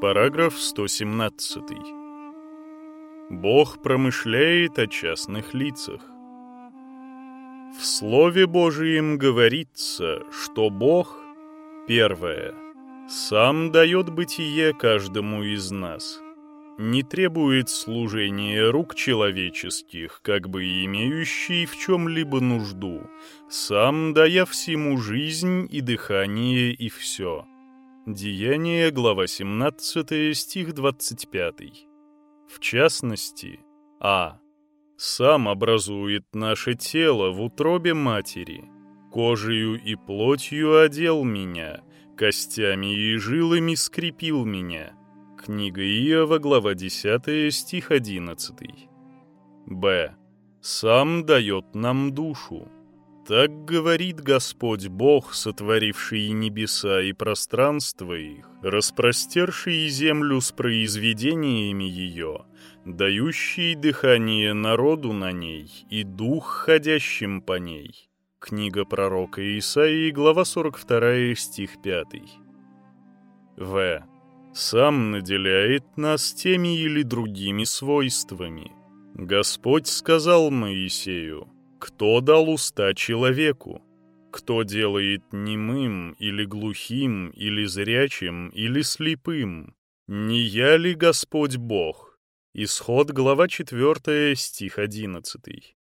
Параграф 117. Бог промышляет о частных лицах. В Слове Божием говорится, что Бог, первое, сам дает бытие каждому из нас, не требует служения рук человеческих, как бы имеющий в чем-либо нужду, сам дая всему жизнь и дыхание и все — Деяние, глава 17, стих 25. В частности, А. Сам образует наше тело в утробе матери, кожею и плотью одел меня, костями и жилами скрепил меня. Книга Иова, глава 10, стих 11. Б. Сам дает нам душу, так говорит Господь Бог, сотворивший небеса и пространство их, распростерший землю с произведениями ее, дающий дыхание народу на ней и дух, ходящим по ней. Книга пророка Исаии, глава 42, стих 5. В. Сам наделяет нас теми или другими свойствами. Господь сказал Моисею, кто дал уста человеку? Кто делает немым или глухим, или зрячим, или слепым? Не я ли Господь Бог? Исход, глава 4, стих 11.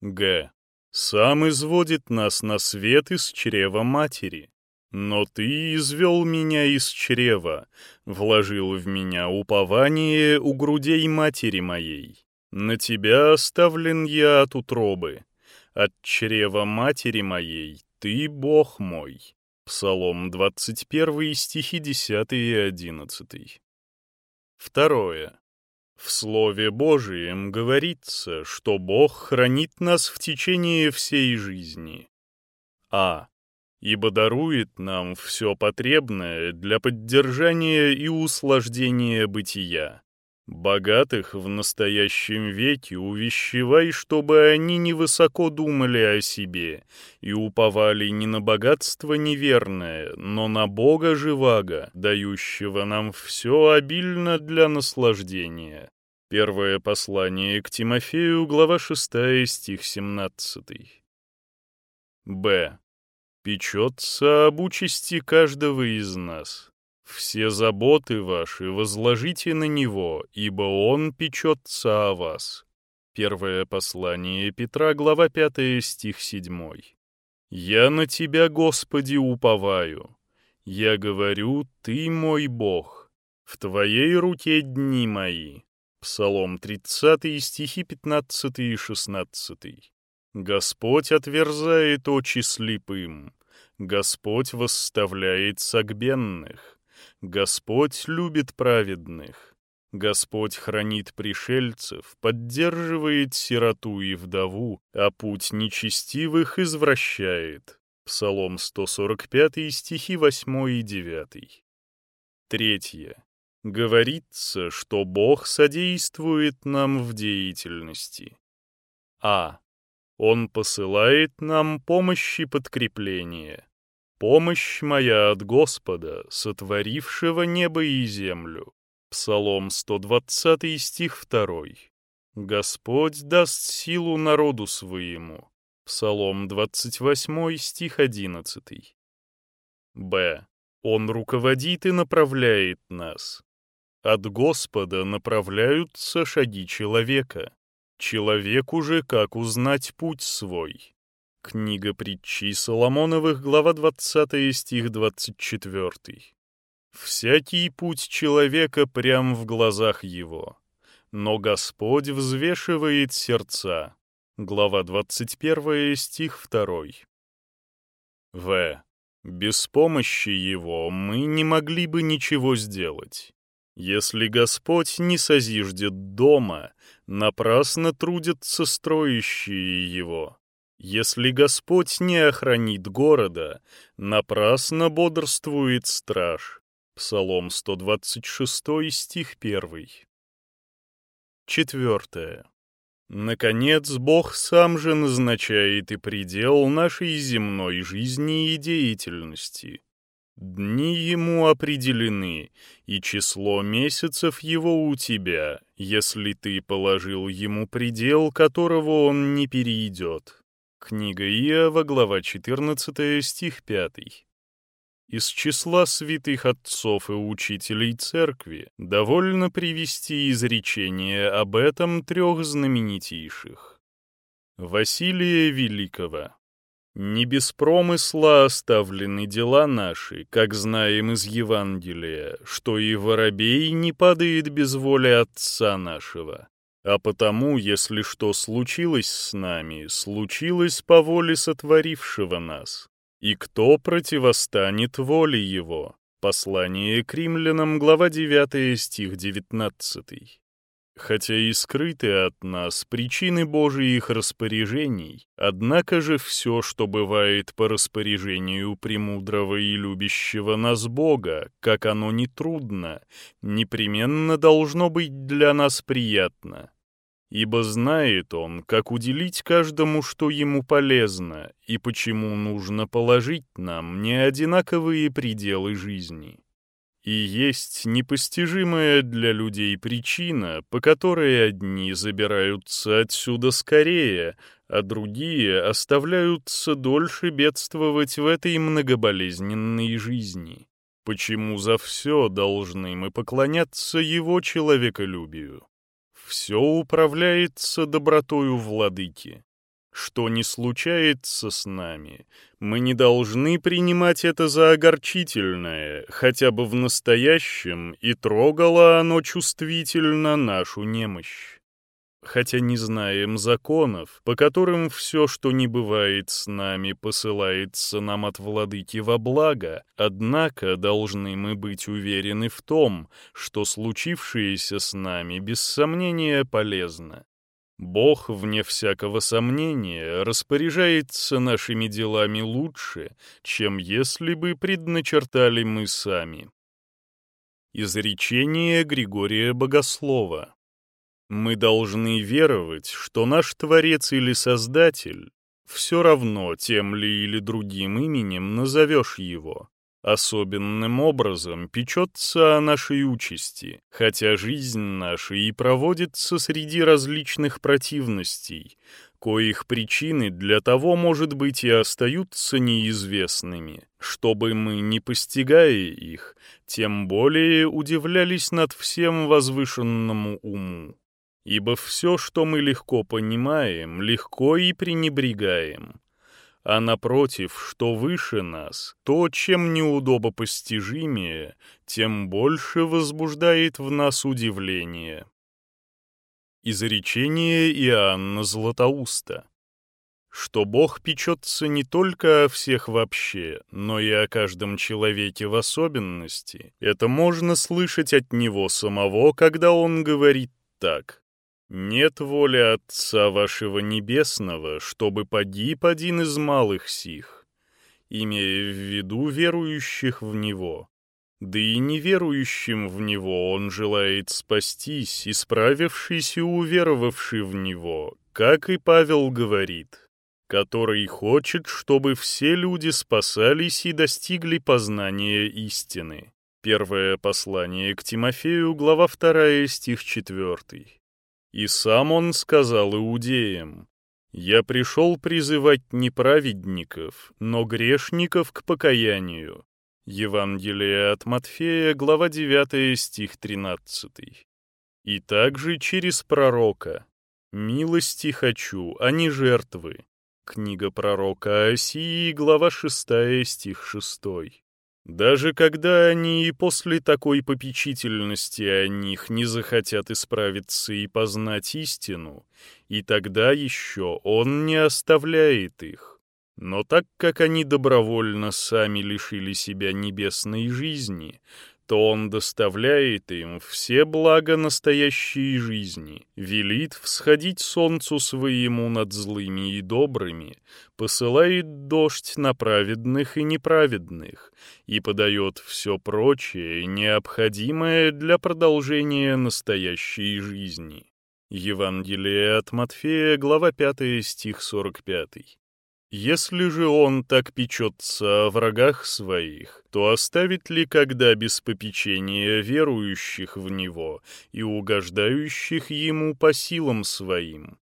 Г. Сам изводит нас на свет из чрева матери. Но ты извел меня из чрева, вложил в меня упование у грудей матери моей. На тебя оставлен я от утробы, от чрева матери моей, ты Бог мой. Псалом 21, стихи 10 и 11. Второе. В Слове Божием говорится, что Бог хранит нас в течение всей жизни. А. Ибо дарует нам все потребное для поддержания и услаждения бытия. Богатых в настоящем веке увещевай, чтобы они невысоко думали о себе и уповали не на богатство неверное, но на Бога живаго, дающего нам все обильно для наслаждения. Первое послание к Тимофею, глава 6, стих 17. Б. Печется об участи каждого из нас. Все заботы ваши возложите на Него, ибо Он печется о вас». Первое послание Петра, глава 5, стих 7. «Я на Тебя, Господи, уповаю. Я говорю, Ты мой Бог. В Твоей руке дни мои». Псалом 30, стихи 15 и 16. «Господь отверзает очи слепым, Господь восставляет согбенных, Господь любит праведных. Господь хранит пришельцев, поддерживает сироту и вдову, а путь нечестивых извращает. Псалом 145, стихи 8 и 9. Третье. Говорится, что Бог содействует нам в деятельности. А. Он посылает нам помощи подкрепления. Помощь моя от Господа, сотворившего небо и землю. Псалом 120 стих 2. Господь даст силу народу своему. Псалом 28 стих 11. Б. Он руководит и направляет нас. От Господа направляются шаги человека. Человеку же как узнать путь свой. Книга притчи Соломоновых, глава 20, стих 24. «Всякий путь человека прям в глазах его, но Господь взвешивает сердца». Глава 21, стих 2. В. Без помощи его мы не могли бы ничего сделать. Если Господь не созиждет дома, напрасно трудятся строящие его. Если Господь не охранит города, напрасно бодрствует страж. Псалом 126, стих 1. Четвертое. Наконец, Бог сам же назначает и предел нашей земной жизни и деятельности. Дни ему определены, и число месяцев его у тебя, если ты положил ему предел, которого он не перейдет. Книга Иова, глава 14, стих 5. Из числа святых отцов и учителей церкви довольно привести изречение об этом трех знаменитейших. Василия Великого. «Не без промысла оставлены дела наши, как знаем из Евангелия, что и воробей не падает без воли Отца нашего. А потому, если что случилось с нами, случилось по воле сотворившего нас, и кто противостанет воле его? Послание к римлянам, глава 9, стих 19. Хотя и скрыты от нас причины Божиих распоряжений, однако же все, что бывает по распоряжению премудрого и любящего нас Бога, как оно не трудно, непременно должно быть для нас приятно ибо знает он, как уделить каждому, что ему полезно, и почему нужно положить нам неодинаковые пределы жизни. И есть непостижимая для людей причина, по которой одни забираются отсюда скорее, а другие оставляются дольше бедствовать в этой многоболезненной жизни. Почему за все должны мы поклоняться его человеколюбию? все управляется добротою владыки. Что не случается с нами, мы не должны принимать это за огорчительное, хотя бы в настоящем, и трогало оно чувствительно нашу немощь хотя не знаем законов, по которым все, что не бывает с нами, посылается нам от владыки во благо, однако должны мы быть уверены в том, что случившееся с нами без сомнения полезно. Бог, вне всякого сомнения, распоряжается нашими делами лучше, чем если бы предначертали мы сами. Изречение Григория Богослова мы должны веровать, что наш Творец или Создатель, все равно тем ли или другим именем назовешь его, особенным образом печется о нашей участи, хотя жизнь наша и проводится среди различных противностей, коих причины для того, может быть, и остаются неизвестными, чтобы мы, не постигая их, тем более удивлялись над всем возвышенному уму. Ибо все, что мы легко понимаем, легко и пренебрегаем. А напротив, что выше нас, то, чем неудобопостижимее, тем больше возбуждает в нас удивление. Изречение Иоанна Златоуста что Бог печется не только о всех вообще, но и о каждом человеке в особенности. Это можно слышать от Него самого, когда Он говорит так. Нет воли Отца вашего Небесного, чтобы погиб один из малых сих, имея в виду верующих в Него. Да и неверующим в Него Он желает спастись, исправившись и уверовавший в Него, как и Павел говорит, который хочет, чтобы все люди спасались и достигли познания истины. Первое послание к Тимофею, глава 2, стих 4. И сам он сказал иудеям, «Я пришел призывать не праведников, но грешников к покаянию». Евангелие от Матфея, глава 9, стих 13. И также через пророка «Милости хочу, а не жертвы». Книга пророка Осии, глава 6, стих 6. Даже когда они и после такой попечительности о них не захотят исправиться и познать истину, и тогда еще он не оставляет их. Но так как они добровольно сами лишили себя небесной жизни, то он доставляет им все блага настоящей жизни, велит всходить солнцу своему над злыми и добрыми, посылает дождь на праведных и неправедных и подает все прочее, необходимое для продолжения настоящей жизни. Евангелие от Матфея, глава 5, стих 45. Если же он так печется о врагах своих, то оставит ли когда без попечения верующих в него и угождающих ему по силам своим?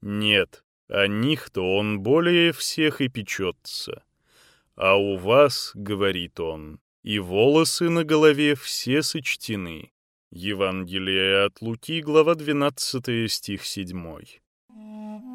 Нет, о них-то он более всех и печется. А у вас, — говорит он, — и волосы на голове все сочтены. Евангелие от Луки, глава 12, стих 7.